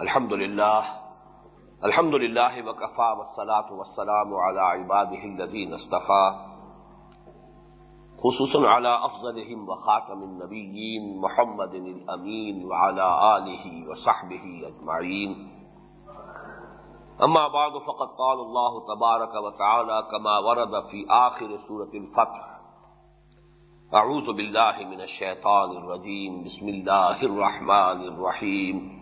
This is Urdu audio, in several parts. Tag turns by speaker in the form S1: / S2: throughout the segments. S1: الحمد لله الحمد لله وكفى والصلاه والسلام على على عباده الذين اصطفى خصوصا افضلهم وخاتم النبيين محمد الامين وعلى اله وصحبه اجمعين اما بعد فقد قال الله الله تبارك وتعالى كما ورد في سوره الفتح اعوذ بالله من الشيطان الرجيم بسم الرحمن الرحيم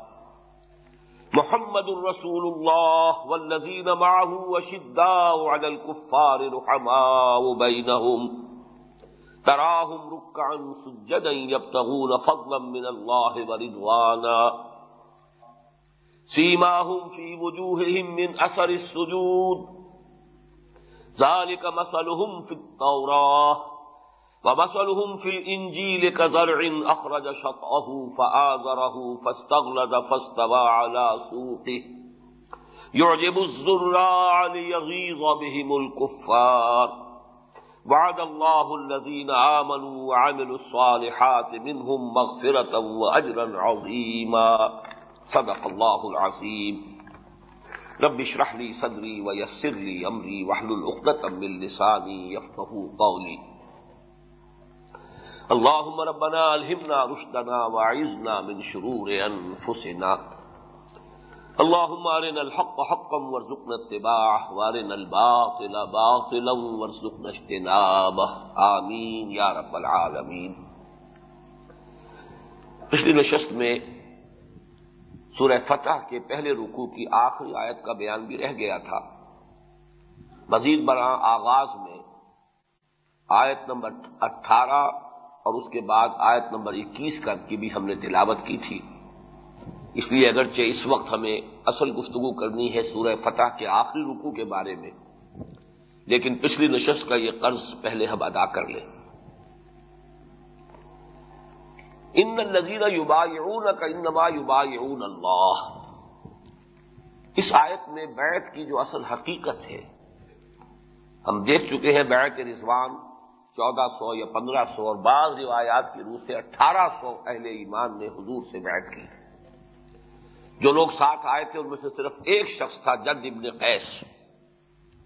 S1: محمد الرسول اللہ والذین معه وشداء على الكفار رحماء بينهم تراهم ركعا سجدا يبتغون فضلا من الله ورضوانا سيماهم في وجوههم من اثر السجود ذلك مثلهم في التوراة ومثلهم في الإنجيل كزرع أخرج شطأه فآذره فاستغلد فاستوى على سوقه يعجب الزراع ليغيظ بهم الكفار وعد الله الذين آمنوا وعملوا الصالحات منهم مغفرة وأجرا عظيما صدق الله العظيم رب اشرح لي صدري ويسر لي أمري واحلل عقدة من لساني يفقهوا قولي اللهم ربنا الهمنا رشدنا وعزنا من شرور انفسنا اللهم ارنا الحق حقا وارزقنا اتباعه وارنا الباطل باطلا وارزقنا اجتنابه امين يا رب العالمين پچھلی نشست میں سورہ فتح کے پہلے رکوع کی آخری آیت کا بیان بھی رہ گیا تھا مزید برآں آغاز میں آیت نمبر اٹھارہ اور اس کے بعد آیت نمبر اکیس کا کی بھی ہم نے تلاوت کی تھی اس لیے اگرچہ اس وقت ہمیں اصل گفتگو کرنی ہے سورہ فتح کے آخری رکو کے بارے میں لیکن پچھلی نشست کا یہ قرض پہلے ہم ادا کر لیں ان لذیر یوبا یوبا یون اللہ اس آیت میں بیت کی جو اصل حقیقت ہے ہم دیکھ چکے ہیں بیت رضوان چودہ سو یا پندرہ سو اور بعض روایات کی روح سے اٹھارہ سو اہل ایمان نے حضور سے بیٹھ کی جو لوگ ساتھ آئے تھے ان میں سے صرف ایک شخص تھا جد ابن قیس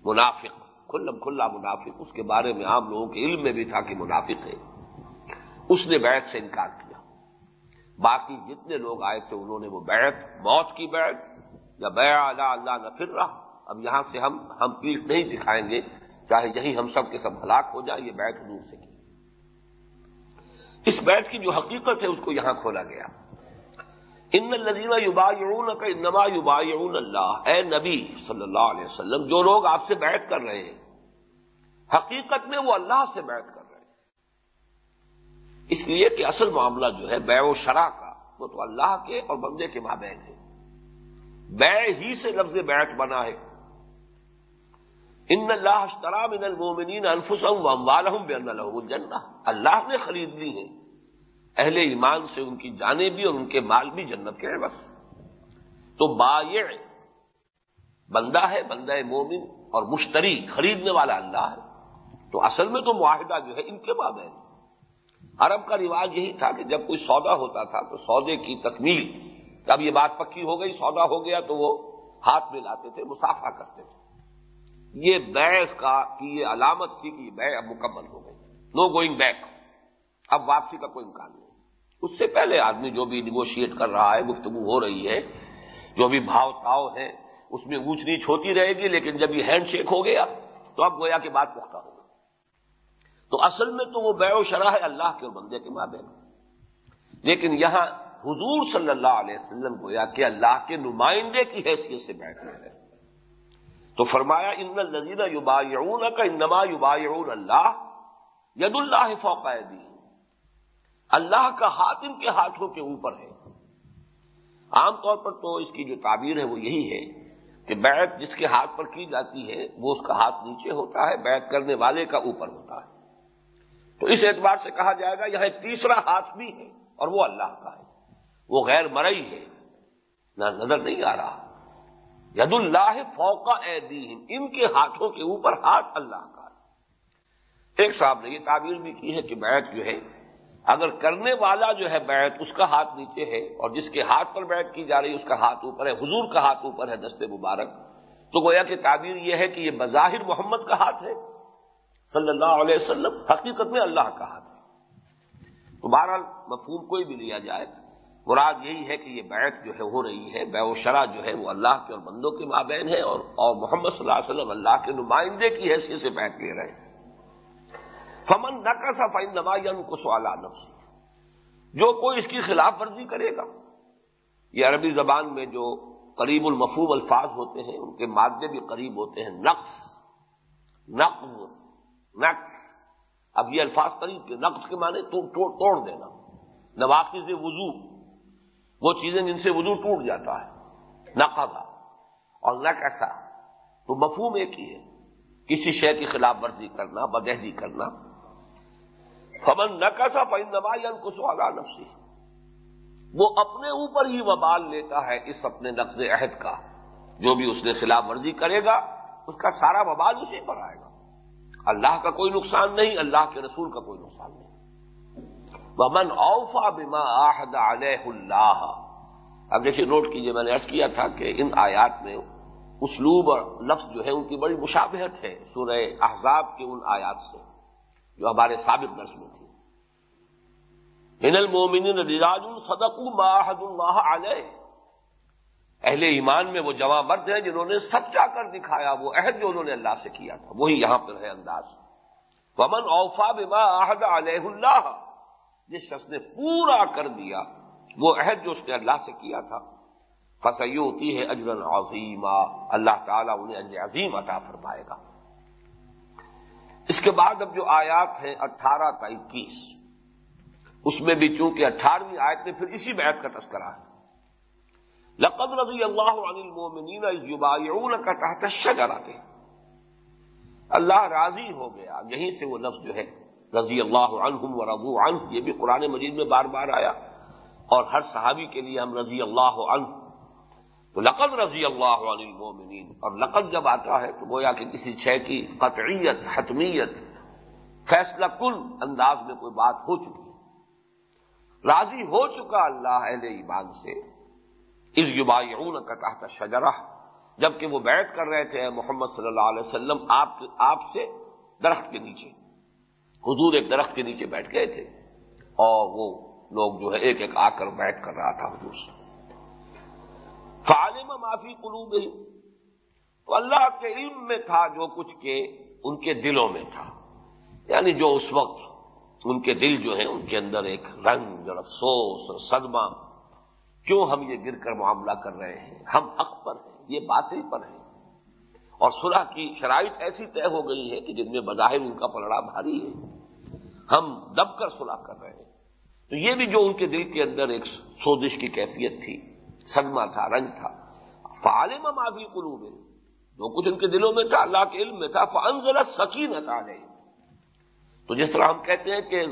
S1: منافق کھلا کھلا منافق اس کے بارے میں عام لوگوں کے علم میں بھی تھا کہ منافق ہے اس نے بیعت سے انکار کیا باقی جتنے لوگ آئے تھے انہوں نے وہ بیعت موت کی بیعت یا بیع اللہ اللہ نہ پھر رہا اب یہاں سے ہم ہم پیٹ نہیں دکھائیں گے چاہے یہی ہم سب کے سب ہلاک ہو جائے یہ بیت حضور سے کی اس بیت کی جو حقیقت ہے اس کو یہاں کھولا گیا ان لذیمہ یوبا یون کا نبی صلی اللہ علیہ وسلم جو لوگ آپ سے بیعت کر رہے ہیں حقیقت میں وہ اللہ سے بیعت کر رہے ہیں اس لیے کہ اصل معاملہ جو ہے بے و شرع کا وہ تو اللہ کے اور بندے کے مابین ہے بے ہی سے لفظ بیعت بنا ہے ان اللہ اشترا انفسهم واموالهم بان بے الجنہ اللہ نے خرید لی ہیں اہل ایمان سے ان کی جانیں بھی اور ان کے مال بھی جنت کے ہیں بس تو با بندہ ہے بندہ مومن اور مشتری خریدنے والا اللہ ہے تو اصل میں تو معاہدہ جو ہے ان کے بعد عرب کا رواج یہی تھا کہ جب کوئی سودا ہوتا تھا تو سودے کی تکمیل اب یہ بات پکی ہو گئی سودا ہو گیا تو وہ ہاتھ میں لاتے تھے مسافہ کرتے تھے یہ بیس کا کی یہ علامت تھی کہ یہ اب مکمل ہو گئی نو گوئنگ بیک اب واپسی کا کوئی امکان نہیں اس سے پہلے آدمی جو بھی نیگوشیٹ کر رہا ہے گفتگو ہو رہی ہے جو بھی بھاؤ تاؤ ہے اس میں اونچ نیچ ہوتی رہے گی لیکن جب یہ ہینڈ شیک ہو گیا تو اب گویا کے بعد پختہ ہوگا تو اصل میں تو وہ بے و شرح ہے اللہ کے بندے کے ماں بہن لیکن یہاں حضور صلی اللہ علیہ وسلم گویا کہ اللہ کے نمائندے کی حیثیت سے بیٹھ رہے ہیں تو فرمایا ان الزیرہ یوبا کا انما یوبا اللہ ید اللہ فوقی اللہ کا ہاتھ ان کے ہاتھوں کے اوپر ہے عام طور پر تو اس کی جو تعبیر ہے وہ یہی ہے کہ بیت جس کے ہاتھ پر کی جاتی ہے وہ اس کا ہاتھ نیچے ہوتا ہے بیت کرنے والے کا اوپر ہوتا ہے تو اس اعتبار سے کہا جائے گا یہاں تیسرا ہاتھ بھی ہے اور وہ اللہ کا ہے وہ غیر مرئی ہے نہ نظر نہیں آ رہا ید اللہ فوقا اے دین ان کے ہاتھوں کے اوپر ہاتھ اللہ کا ایک صاحب نے یہ تعبیر بھی کی ہے کہ بیعت جو ہے اگر کرنے والا جو ہے بیعت اس کا ہاتھ نیچے ہے اور جس کے ہاتھ پر بیعت کی جا رہی ہے اس کا ہاتھ اوپر ہے حضور کا ہاتھ اوپر ہے دستے مبارک تو گویا کہ تعبیر یہ ہے کہ یہ بظاہر محمد کا ہاتھ ہے صلی اللہ علیہ وسلم حقیقت میں اللہ کا ہاتھ ہے تو بہرحال مفہوم کوئی بھی لیا جائے مراد یہی ہے کہ یہ بیعت جو ہے ہو رہی ہے بے و شرح جو ہے وہ اللہ کے اور بندوں کے مابین ہے اور محمد صلی اللہ علیہ وسلم اللہ کے نمائندے کی حیثیت سے بیعت لے رہے ہیں فمن نہ کا یا ان کو سوال جو کوئی اس کی خلاف ورزی کرے گا یہ عربی زبان میں جو قریب المفوب الفاظ ہوتے ہیں ان کے مادے بھی قریب ہوتے ہیں نقص نقص نقص اب یہ الفاظ قریب کے نقص کے معنی توڑ دینا نواقض وضو وہ چیزیں جن سے وضو ٹوٹ جاتا ہے نہ اور نہ کیسا تو مفہوم ایک ہی ہے کسی شے کی خلاف ورزی کرنا بدہلی کرنا فمن نہ کیسا فائندہ یعنی کچھ نفسی وہ اپنے اوپر ہی وبال لیتا ہے اس اپنے نقض عہد کا جو بھی اس نے خلاف ورزی کرے گا اس کا سارا وبال اسی پر آئے گا اللہ کا کوئی نقصان نہیں اللہ کے رسول کا کوئی نقصان نہیں ومن اوفا بما آحد علیہ اللہ اب دیکھیے نوٹ کیجئے میں نے عرض کیا تھا کہ ان آیات میں اسلوب اور لفظ جو ہے ان کی بڑی مشابہت ہے سورہ احزاب کے ان آیات سے جو ہمارے سابق درس میں المومن الصدق ماحد اللہ علیہ اہل ایمان میں وہ جمع مرد ہیں جنہوں نے سچا کر دکھایا وہ عہد جو انہوں نے اللہ سے کیا تھا وہی یہاں پر ہے انداز ومن اوفا بما آحد علیہ اللہ جس شخص نے پورا کر دیا وہ عہد جو اس نے اللہ سے کیا تھا فصیح ہوتی ہے اجر عظیمہ اللہ تعالیٰ انہیں اجر عظیم عطا فرمائے گا اس کے بعد اب جو آیات ہے اٹھارہ تا اکیس اس میں بھی چونکہ اٹھارہویں آیت نے پھر اسی بیت کا تذکرہ ہے لقد رضی اللہ علیہ کا تحت شراتے اللہ راضی ہو گیا یہیں سے وہ لفظ جو ہے رضی اللہ عنہ رضو عنہ یہ بھی قرآن مجید میں بار بار آیا اور ہر صحابی کے لیے ہم رضی اللہ عنہ تو لقد رضی اللہ عن المومنین اور لقد جب آتا ہے تو گویا کہ کسی شے کی قطعیت حتمیت فیصلہ کل انداز میں کوئی بات ہو چکی راضی ہو چکا اللہ اہل ایمان سے اس یوبا کا تحت شجرہ شجرا وہ بیٹھ کر رہے تھے محمد صلی اللہ علیہ وسلم آپ سے درخت کے نیچے حضور ایک درخت کے نیچے بیٹھ گئے تھے اور وہ لوگ جو ہے ایک ایک آ کر بیٹھ کر رہا تھا حضور سے فالم معافی کلو تو اللہ کے علم میں تھا جو کچھ کے ان کے دلوں میں تھا یعنی جو اس وقت ان کے دل جو ہیں ان کے اندر ایک رنگ اور افسوس اور صدمہ کیوں ہم یہ گر کر معاملہ کر رہے ہیں ہم حق پر ہیں یہ باتیں پر ہیں اور صلح کی شرائط ایسی طے ہو گئی ہے کہ جن میں بظاہر ان کا پلڑا بھاری ہے ہم دب کر صلح کر رہے ہیں تو یہ بھی جو ان کے دل کے اندر ایک سوزش کی کیفیت تھی سگما تھا رنگ تھا فالم معافی قلوب کلو میں جو کچھ ان کے دلوں میں تھا اللہ کے علم میں تھا فن ذرا سکین تھا تو جس طرح ہم کہتے ہیں کہ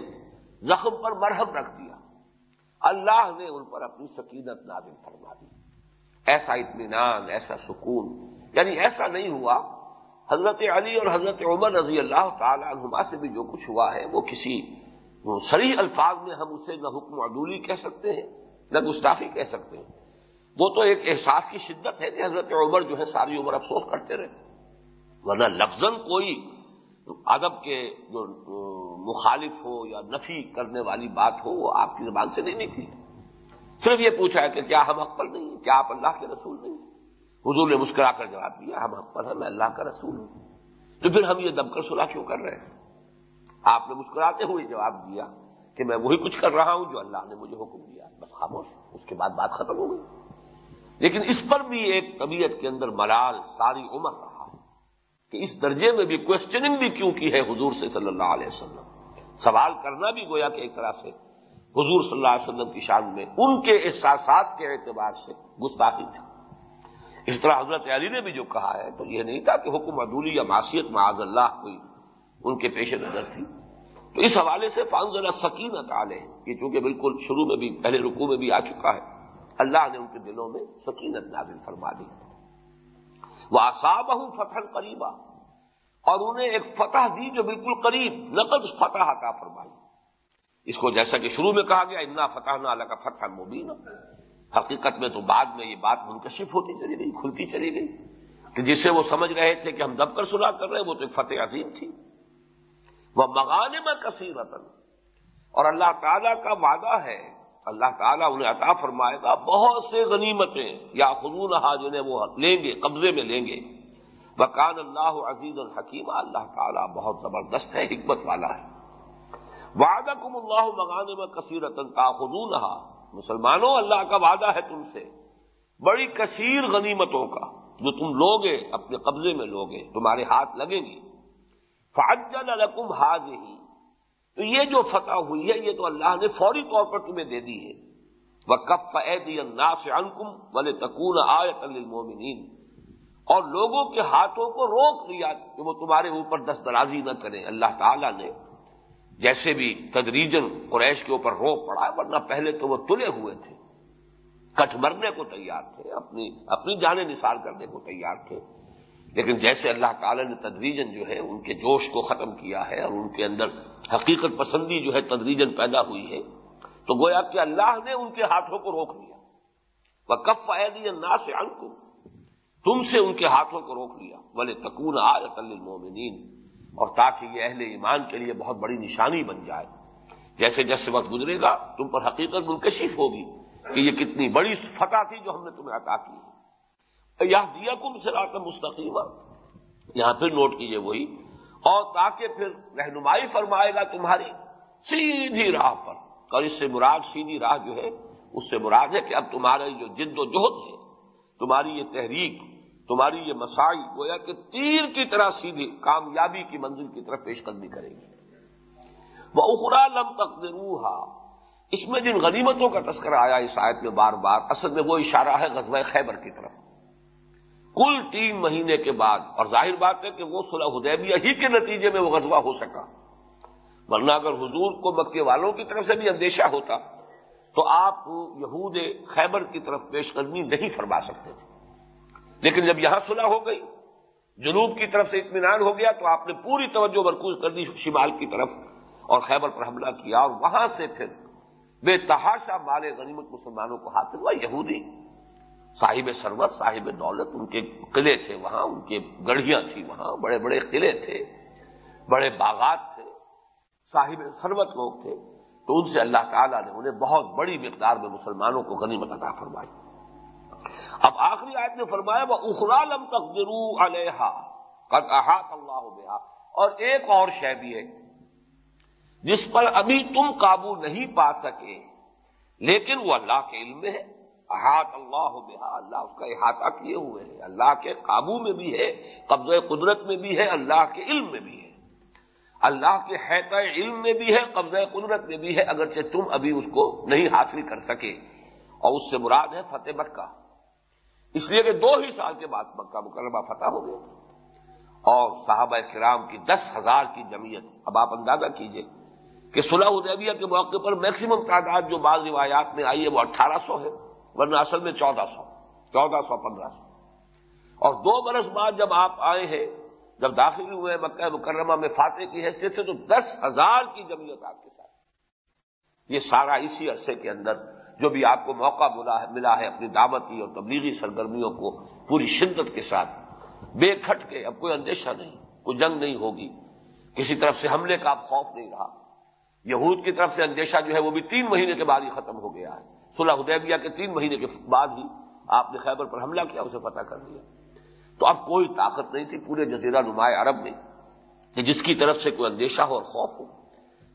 S1: زخم پر مرہم رکھ دیا اللہ نے ان پر اپنی سکینت نازل فرما دی ایسا اطمینان ایسا سکون یعنی ایسا نہیں ہوا حضرت علی اور حضرت عمر رضی اللہ تعالی عنہما سے بھی جو کچھ ہوا ہے وہ کسی سریح الفاظ میں ہم اسے نہ حکم عدولی کہہ سکتے ہیں نہ گستافی کہہ سکتے ہیں وہ تو ایک احساس کی شدت ہے کہ حضرت عمر جو ہے ساری عمر افسوس کرتے رہے ورنہ لفظ کوئی ادب کے جو مخالف ہو یا نفی کرنے والی بات ہو وہ آپ کی زبان سے نہیں نکلی صرف یہ پوچھا ہے کہ کیا ہم اکبر نہیں ہیں کیا آپ اللہ کے رسول نہیں ہیں حضور نے مسکرا کر جواب دیا ہم اب پر ہیں میں اللہ کا رسول ہوں تو پھر ہم یہ دب کر سلا کیوں کر رہے ہیں آپ نے مسکراتے ہوئے جواب دیا کہ میں وہی کچھ کر رہا ہوں جو اللہ نے مجھے حکم دیا بس خاموش اس کے بعد بات ختم ہو گئی لیکن اس پر بھی ایک طبیعت کے اندر ملال ساری عمر رہا کہ اس درجے میں بھی کوشچننگ بھی کیوں کی ہے حضور سے صلی اللہ علیہ وسلم سوال کرنا بھی گویا کہ ایک طرح سے حضور صلی اللہ علیہ وسلم کی شان میں ان کے احساسات کے اعتبار سے گستاخی تھا اس طرح حضرت علی نے بھی جو کہا ہے تو یہ نہیں تھا کہ حکم عدولی یا معاشیت معاذ اللہ کوئی ان کے پیش نظر تھی تو اس حوالے سے اللہ سکین سکینت علیہ چونکہ بالکل شروع میں بھی پہلے رکو میں بھی آ چکا ہے اللہ نے ان کے دلوں میں سکینت نازل فرما دی وہ آساب فتح قریبا اور انہیں ایک فتح دی جو بالکل قریب نقد فتح کا فرمائی اس کو جیسا کہ شروع میں کہا گیا اتنا فتح نہ اللہ کا فتح مبینہ حقیقت میں تو بعد میں یہ بات منکشف ہوتی چلی گئی کھلتی چلی گئی کہ جسے وہ سمجھ رہے تھے کہ ہم دب کر سراغ کر رہے ہیں وہ تو ایک فتح عظیم تھی وہ مغان میں کثیر اور اللہ تعالیٰ کا وعدہ ہے اللہ تعالیٰ انہیں عطا فرمائے گا بہت سے غنیمتیں یا خزون جنہیں وہ لیں گے قبضے میں لیں گے بکان اللہ عزیز اور حکیمہ اللہ تعالیٰ بہت زبردست ہے حکمت والا ہے وعدہ کم اللہ مغان میں کثیرتن خزون مسلمانوں اللہ کا وعدہ ہے تم سے بڑی کثیر غنیمتوں کا جو تم لوگے اپنے قبضے میں لوگے تمہارے ہاتھ لگیں گی فاجل نالکم حاض ہی تو یہ جو فتح ہوئی ہے یہ تو اللہ نے فوری طور پر تمہیں دے دی ہے وہ کف عید الناس انکم ولے تکون آیت المومنین اور لوگوں کے ہاتھوں کو روک لیا کہ وہ تمہارے اوپر دست درازی نہ کریں اللہ تعالیٰ نے جیسے بھی تدریجن قریش کے اوپر رو پڑا ورنہ پہلے تو وہ تلے ہوئے تھے کٹ مرنے کو تیار تھے اپنی اپنی جانیں نثار کرنے کو تیار تھے لیکن جیسے اللہ تعالی نے تدریجن جو ہے ان کے جوش کو ختم کیا ہے اور ان کے اندر حقیقت پسندی جو ہے تدریجن پیدا ہوئی ہے تو گویا کہ اللہ نے ان کے ہاتھوں کو روک لیا وکف عید اللہ سے تم سے ان کے ہاتھوں کو روک لیا بولے تکون آج اقلی اور تاکہ یہ اہل ایمان کے لیے بہت بڑی نشانی بن جائے جیسے جیسے وقت گزرے گا تم پر حقیقت منکشف ہوگی کہ یہ کتنی بڑی فتح تھی جو ہم نے تمہیں عطا کی یا دیا کم سے رات مستقیم یہاں پھر نوٹ کیجئے وہی اور تاکہ پھر رہنمائی فرمائے گا تمہاری سیدھی راہ پر اور اس سے مراد سیدھی راہ جو ہے اس سے مراد ہے کہ اب تمہارے جو جد و جہد ہے تمہاری یہ تحریک تمہاری یہ مسائل گویا کہ تیر کی طرح سیدھی کامیابی کی منزل کی طرف پیش قدمی کرے گی وہ اخرا لم تک اس میں جن غنیمتوں کا تذکرہ آیا اس آیت میں بار بار اصل میں وہ اشارہ ہے غزوہ خیبر کی طرف کل تین مہینے کے بعد اور ظاہر بات ہے کہ وہ صلح حدیبیہ ہی کے نتیجے میں وہ غزوہ ہو سکا ورنہ اگر حضور کو مکے والوں کی طرف سے بھی اندیشہ ہوتا تو آپ یہود خیبر کی طرف پیش قدمی نہیں فرما سکتے تھے لیکن جب یہاں صلح ہو گئی جنوب کی طرف سے اطمینان ہو گیا تو آپ نے پوری توجہ مرکوز کر دی شمال کی طرف اور خیبر پر حملہ کیا اور وہاں سے پھر بے تحاشا مال غنیمت مسلمانوں کو حاصل ہوا یہودی صاحب سرور صاحب دولت ان کے قلعے تھے وہاں ان کے گڑھیاں تھیں وہاں بڑے بڑے قلعے تھے بڑے باغات تھے صاحب سروت لوگ تھے تو ان سے اللہ تعالیٰ نے انہیں بہت بڑی مقدار میں مسلمانوں کو غنیمت عطا فرمائی اب آخری آیت نے فرمایا وہ اخرا لم تک علیہ قد احاط اللہ بہا اور ایک اور شہ بھی ہے جس پر ابھی تم قابو نہیں پا سکے لیکن وہ اللہ کے علم میں ہے احاط اللہ ہو اللہ اس کا احاطہ کیے ہوئے ہے اللہ کے قابو میں بھی ہے قبضہ قدرت میں بھی ہے اللہ کے علم میں بھی ہے اللہ کے حیطۂ علم میں بھی ہے قبضہ قدرت میں بھی ہے اگرچہ تم ابھی اس کو نہیں حاصل کر سکے اور اس سے مراد ہے فتح مکہ اس لیے کہ دو ہی سال کے بعد مکہ مکرمہ فتح ہو گیا اور صحابہ کرام کی دس ہزار کی جمعیت اب آپ اندازہ کیجئے کہ صلح ادیبیہ کے موقع پر میکسیمم تعداد جو بعض روایات میں آئی ہے وہ اٹھارہ سو ہے ورنہ اصل میں چودہ سو چودہ سو پندرہ سو اور دو برس بعد جب آپ آئے ہیں جب داخل ہوئے مکہ مکرمہ میں فاتح کی حیثیت سے تو دس ہزار کی جمعیت آپ کے ساتھ یہ سارا اسی عرصے کے اندر جو بھی آپ کو موقع ملا ہے اپنی دعوتی اور تبلیغی سرگرمیوں کو پوری شدت کے ساتھ بے کھٹ کے اب کوئی اندیشہ نہیں کوئی جنگ نہیں ہوگی کسی طرف سے حملے کا آپ خوف نہیں رہا یہود کی طرف سے اندیشہ جو ہے وہ بھی تین مہینے کے بعد ہی ختم ہو گیا ہے صلح حدیبیہ کے تین مہینے کے بعد ہی آپ نے خیبر پر حملہ کیا اسے پتہ کر دیا تو اب کوئی طاقت نہیں تھی پورے جزیرہ نمایاں عرب میں کہ جس کی طرف سے کوئی اندیشہ ہو اور خوف ہو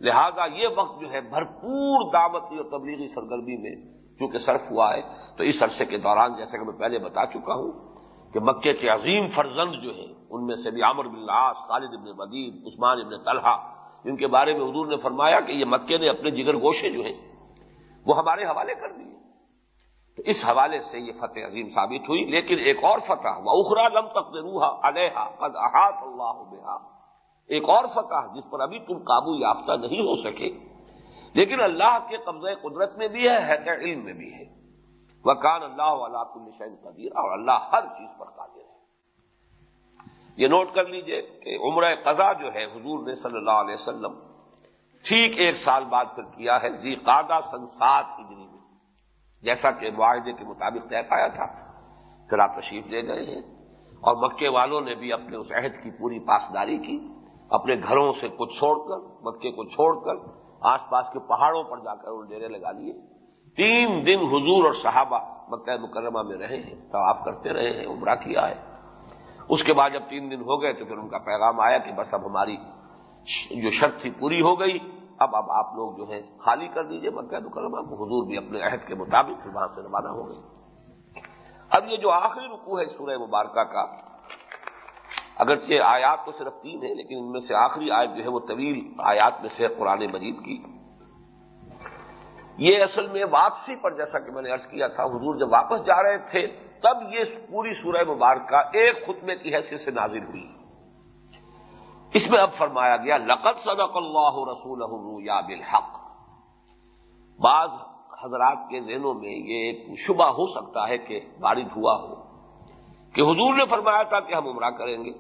S1: لہذا یہ وقت جو ہے بھرپور دعوتی اور تبلیغی سرگرمی میں چونکہ صرف ہوا ہے تو اس عرصے کے دوران جیسا کہ میں پہلے بتا چکا ہوں کہ مکے کے عظیم فرزند جو ہیں ان میں سے بھی عامر بن لاس خالد ابن مدید عثمان ابن طلحہ ان کے بارے میں حضور نے فرمایا کہ یہ مکے نے اپنے جگر گوشے جو ہیں وہ ہمارے حوالے کر دیے تو اس حوالے سے یہ فتح عظیم ثابت ہوئی لیکن ایک اور فتح ہوا اخرا لم تک روحا علیہ قد احاط اللہ ایک اور فتح جس پر ابھی تم قابو یافتہ نہیں ہو سکے
S2: لیکن اللہ
S1: کے قبضہ قدرت میں بھی ہے حیدر علم میں بھی ہے وکان اللہ علیہ تم نشین قبیر اور اللہ ہر چیز پر قابل ہے یہ نوٹ کر لیجئے کہ عمر قضا جو ہے حضور نے صلی اللہ علیہ وسلم ٹھیک ایک سال بعد پھر کیا ہے قادہ سنسات ہجری میں جیسا کہ معاہدے کے مطابق طے پایا تھا پھر آپ تشریف لے گئے ہیں اور مکے والوں نے بھی اپنے اس عہد کی پوری پاسداری کی اپنے گھروں سے کچھ چھوڑ کر مکے کو چھوڑ کر آس پاس کے پہاڑوں پر جا کر انہوں ڈیرے لگا لیے تین دن حضور اور صحابہ مکہ مکرمہ میں رہے ہیں طواف کرتے رہے ہیں عمرہ کیا ہے اس کے بعد جب تین دن ہو گئے تو پھر ان کا پیغام آیا کہ بس اب ہماری جو شرط تھی پوری ہو گئی اب اب آپ لوگ جو ہے خالی کر دیجئے مکہ مکرمہ حضور بھی اپنے عہد کے مطابق پھر وہاں سے روانہ ہو گئے اب یہ جو آخری رکو ہے سورہ مبارکہ کا اگرچہ آیات تو صرف تین ہیں لیکن ان میں سے آخری آیت جو ہے وہ طویل آیات میں سے قرآن مجید کی یہ اصل میں واپسی پر جیسا کہ میں نے ارض کیا تھا حضور جب واپس جا رہے تھے تب یہ پوری سورہ مبارکہ ایک خطبے کی حیثیت سے نازل ہوئی اس میں اب فرمایا گیا لقت صدق اللہ رسول یا بالحق بعض حضرات کے ذہنوں میں یہ ایک شبہ ہو سکتا ہے کہ بارد ہوا ہو کہ حضور نے فرمایا تھا کہ ہم عمرہ کریں گے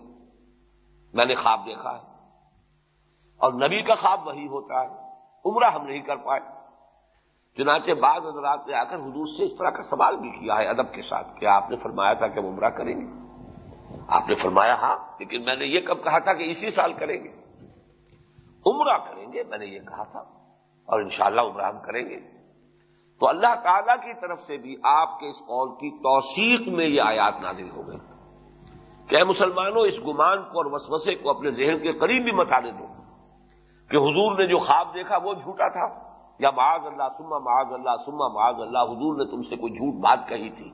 S1: میں نے خواب دیکھا ہے اور نبی کا خواب وہی ہوتا ہے عمرہ ہم نہیں کر پائے چنانچہ بعض حضرات نے آ کر حضور سے اس طرح کا سوال بھی کیا ہے ادب کے ساتھ کہ آپ نے فرمایا تھا کہ ہم عمرہ کریں گے آپ نے فرمایا ہاں لیکن میں نے یہ کب کہا تھا کہ اسی سال کریں گے عمرہ کریں گے میں نے یہ کہا تھا اور انشاءاللہ عمرہ ہم کریں گے تو اللہ تعالی کی طرف سے بھی آپ کے اس قول کی توثیق میں یہ آیات نادر ہو گئی کہ مسلمانوں اس گمان کو اور وسوسے کو اپنے ذہن کے قریب بھی متا دے دو کہ حضور نے جو خواب دیکھا وہ جھوٹا تھا یا معاذ اللہ سما معاذ اللہ سما معاذ اللہ حضور نے تم سے کوئی جھوٹ بات کہی تھی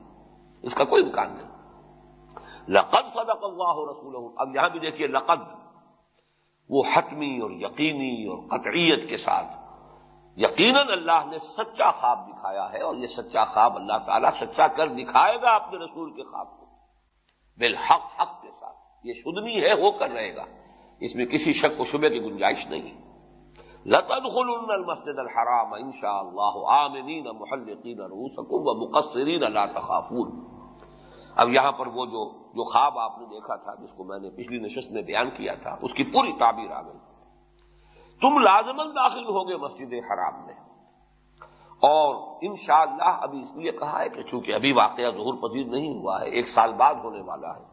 S1: اس کا کوئی امکان نہیں لقد صدق اللہ رسول اب یہاں بھی دیکھیے لقد وہ حتمی اور یقینی اور قطعیت کے ساتھ یقیناً اللہ نے سچا خواب دکھایا ہے اور یہ سچا خواب اللہ تعالیٰ سچا کر دکھائے گا اپنے رسول کے خواب کو بالحق حق کے ساتھ یہ شدنی ہے ہو کر رہے گا اس میں کسی شک و شبے کی گنجائش نہیں المسد الحرام ان شاء اللہ محل و مقصرین اللہ تخافون اب یہاں پر وہ جو جو خواب آپ نے دیکھا تھا جس کو میں نے پچھلی نشست میں بیان کیا تھا اس کی پوری تعبیر آ گئی تم لازمن داخل ہو گے مسجد حرام میں اور انشاءاللہ اللہ ابھی اس لیے کہا ہے کہ چونکہ ابھی واقعہ ظہور پذیر نہیں ہوا ہے ایک سال بعد ہونے والا ہے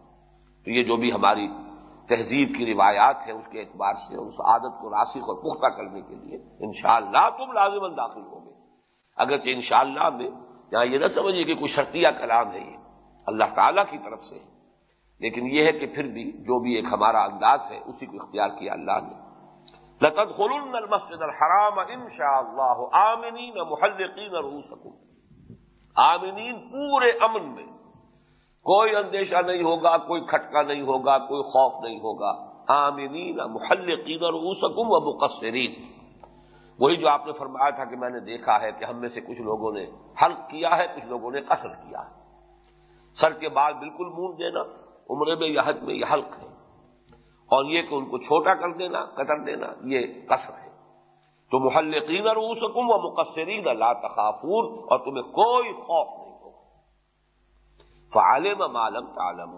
S1: تو یہ جو بھی ہماری تہذیب کی روایات ہیں اس کے اعتبار سے اس عادت کو راسخ اور پختہ کرنے کے لیے انشاءاللہ اللہ تم لازمن داخل ہو گے انشاءاللہ ان شاء اللہ میں یہاں یہ نہ سمجھیے کہ کوئی شرطیہ کلام ہے یہ اللہ تعالی کی طرف سے لیکن یہ ہے کہ پھر بھی جو بھی ایک ہمارا انداز ہے اسی کو اختیار کیا اللہ نے لقد المسجد الحرام ان شاء اللہ محلقین پورے امن میں کوئی اندیشہ نہیں ہوگا کوئی کھٹکا نہیں ہوگا کوئی خوف نہیں ہوگا آمنین محلقین اور و مقصرین وہی جو آپ نے فرمایا تھا کہ میں نے دیکھا ہے کہ ہم میں سے کچھ لوگوں نے حلق کیا ہے کچھ لوگوں نے قصر کیا ہے سر کے بعد بالکل مون دینا عمرے میں یا حد میں یہ حلق ہے اور یہ کہ ان کو چھوٹا کر دینا قدر دینا یہ قصر ہے تو محلقین رو سکوم و مقصرین لا تخافون اور تمہیں کوئی خوف نہیں ہو فعالم معلوم تالم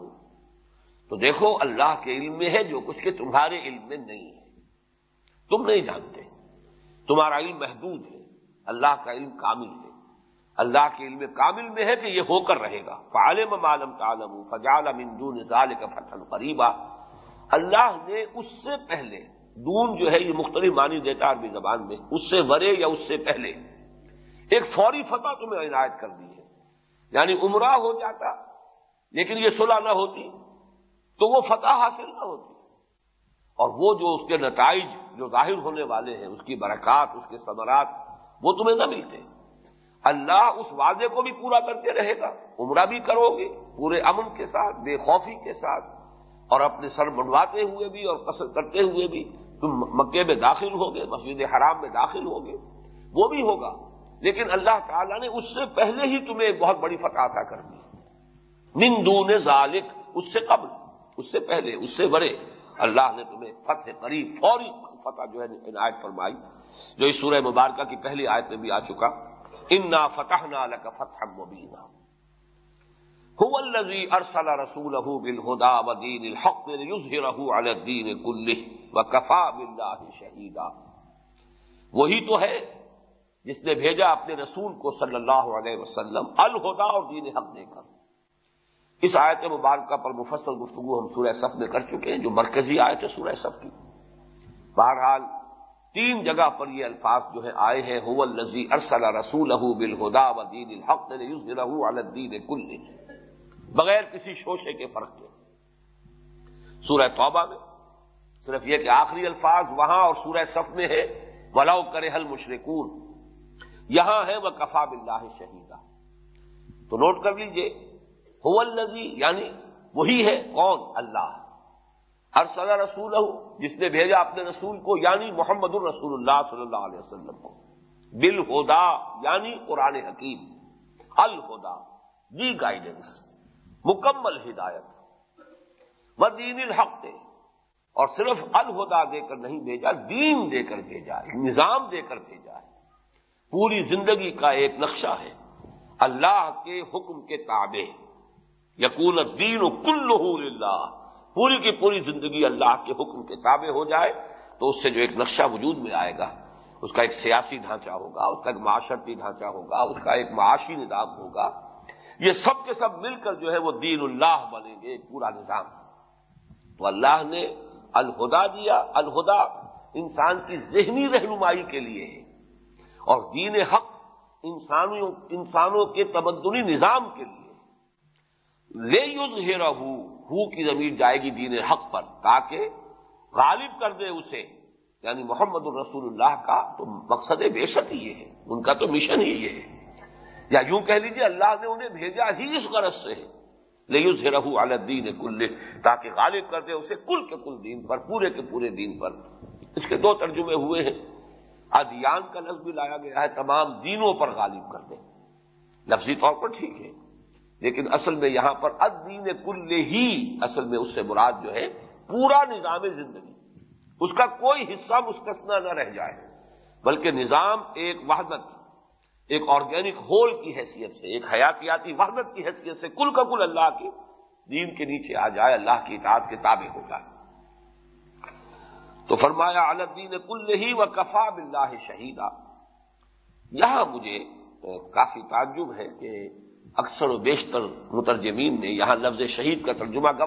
S1: تو دیکھو اللہ کے علم میں ہے جو کچھ کہ تمہارے علم میں نہیں ہے تم نہیں جانتے تمہارا علم محدود ہے اللہ کا علم کامل ہے اللہ کے علم کامل میں ہے کہ یہ ہو کر رہے گا فعالم معلوم تالم فجال مندون ظال کا فتح قریبا اللہ نے اس سے پہلے دون جو ہے یہ مختلف معنی دیتا عربی زبان میں اس سے ورے یا اس سے پہلے ایک فوری فتح تمہیں عنایت کر دی ہے یعنی عمرہ ہو جاتا لیکن یہ صلح نہ ہوتی تو وہ فتح حاصل نہ ہوتی اور وہ جو اس کے نتائج جو ظاہر ہونے والے ہیں اس کی برکات اس کے ثمرات وہ تمہیں نہ ملتے اللہ اس وعدے کو بھی پورا کرتے رہے گا عمرہ بھی کرو گے پورے امن کے ساتھ بے خوفی کے ساتھ اور اپنے سر منڈواتے ہوئے بھی اور قصر کرتے ہوئے بھی تم مکے میں داخل ہوگے مسجد حرام میں داخل ہوگے وہ بھی ہوگا لیکن اللہ تعالیٰ نے اس سے پہلے ہی تمہیں بہت بڑی فتح عطا کر دی نندون ذالک اس سے قبل اس سے پہلے اس سے بڑے اللہ نے تمہیں فتح قریب فوری فتح جو ہے عنایت فرمائی جو اس سورہ مبارکہ کی پہلی آیت میں بھی آ چکا ان نہ فتح نہ فتح مبینہ هو الذي ارسل رسوله بالهدى ودين الحق ليظهره على الدين كله وكفى بالله شهيدا وہی تو ہے جس نے بھیجا اپنے رسول کو صلی اللہ علیہ وسلم الہدا اور دین حق دے کر اس آیت مبارکہ پر مفصل گفتگو ہم سورہ صف میں کر چکے ہیں جو مرکزی آیت ہے سورہ صف کی بہرحال تین جگہ پر یہ الفاظ جو ہے آئے ہیں هو الذي ارسل رسوله بالهدى ودين الحق ليظهره على الدين كله بغیر کسی شوشے کے فرق کے سورہ توبہ میں صرف یہ کہ آخری الفاظ وہاں اور سورہ صف میں ہے ولاؤ کرے حل مشرقور یہاں ہے وہ کفا بلّہ شہیدہ تو نوٹ کر لیجیے یعنی وہی ہے کون اللہ ہر صدا رسول جس نے بھیجا اپنے رسول کو یعنی محمد الرسول اللہ صلی اللہ علیہ وسلم کو بل ہودا یعنی قرآن حکیم الہدا دی گائیڈنس مکمل ہدایت دین الحق دے اور صرف الہدا دے کر نہیں بھیجا دین دے کر بھیجا نظام دے کر بھیجا ہے پوری زندگی کا ایک نقشہ ہے اللہ کے حکم کے تابع یقون دین و کل اللہ پوری کی پوری زندگی اللہ کے حکم کے تابع ہو جائے تو اس سے جو ایک نقشہ وجود میں آئے گا اس کا ایک سیاسی ڈھانچہ ہوگا اس کا ایک معاشرتی ڈھانچہ ہوگا اس کا ایک معاشی نظام ہوگا یہ سب کے سب مل کر جو ہے وہ دین اللہ بنے گے پورا نظام تو اللہ نے الہدا دیا الہدا انسان کی ذہنی رہنمائی کے لیے ہے اور دین حق انسانوں کے تمدنی نظام کے لیے لے یوز ہیرا ہو کی زمین جائے گی دین حق پر تاکہ غالب کر دے اسے یعنی محمد الرسول اللہ کا تو مقصد بے شک یہ ہے ان کا تو مشن ہی یہ ہے یا یوں کہہ لیجیے اللہ نے انہیں بھیجا ہی اس غرض سے لیوز رہو الدین کل تاکہ غالب کر دے اسے کل کے کل دین پر پورے کے پورے دین پر اس کے دو ترجمے ہوئے ہیں ادیان کا لفظ بھی لایا گیا ہے تمام دینوں پر غالب کر دے لفظی طور پر ٹھیک ہے لیکن اصل میں یہاں پر ادین کل ہی اصل میں اس سے مراد جو ہے پورا نظام زندگی اس کا کوئی حصہ مستثنا نہ رہ جائے بلکہ نظام ایک وحدت ایک آرگینک ہول کی حیثیت سے ایک حیاتیاتی وحدت کی حیثیت سے کل کا کل اللہ کے دین کے نیچے آ جائے اللہ کی اطاعت کے تابع ہو جائے تو فرمایا دین کل نہیں و کفا بلّہ شہیدا شہیدہ یہاں مجھے کافی تعجب ہے کہ اکثر و بیشتر مترجمین نے یہاں لفظ شہید کا ترجمہ گوا